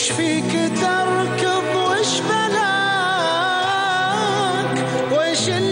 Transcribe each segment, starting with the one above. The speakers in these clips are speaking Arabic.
وش فيك تركض وش بلاك؟ وش اللي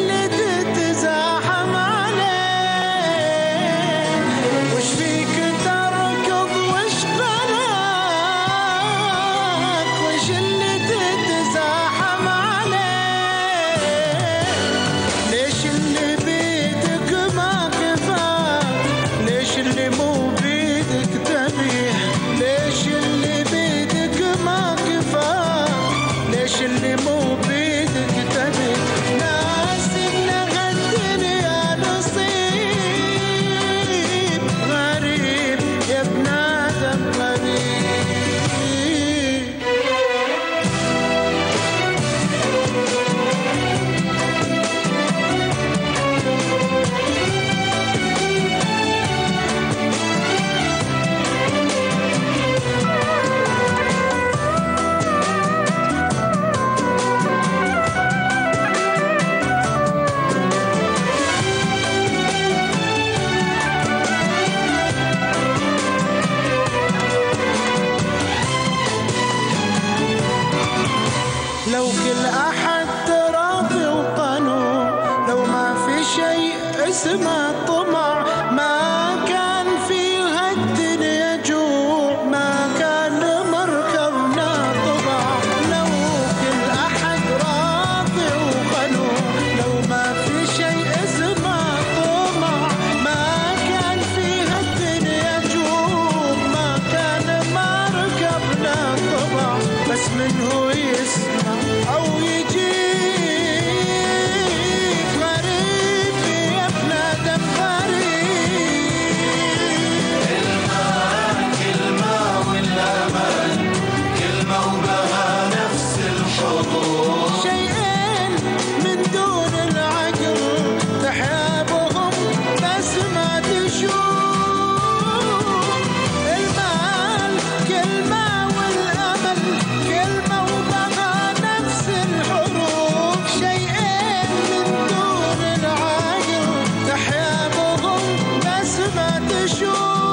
My. you.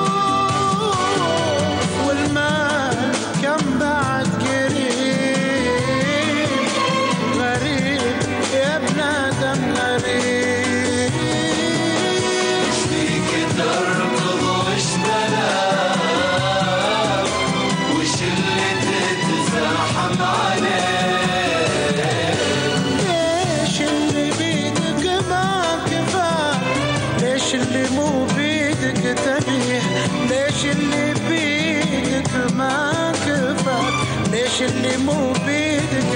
ليش اللي بيدك ما كفاك؟ ليش اللي مو بيدك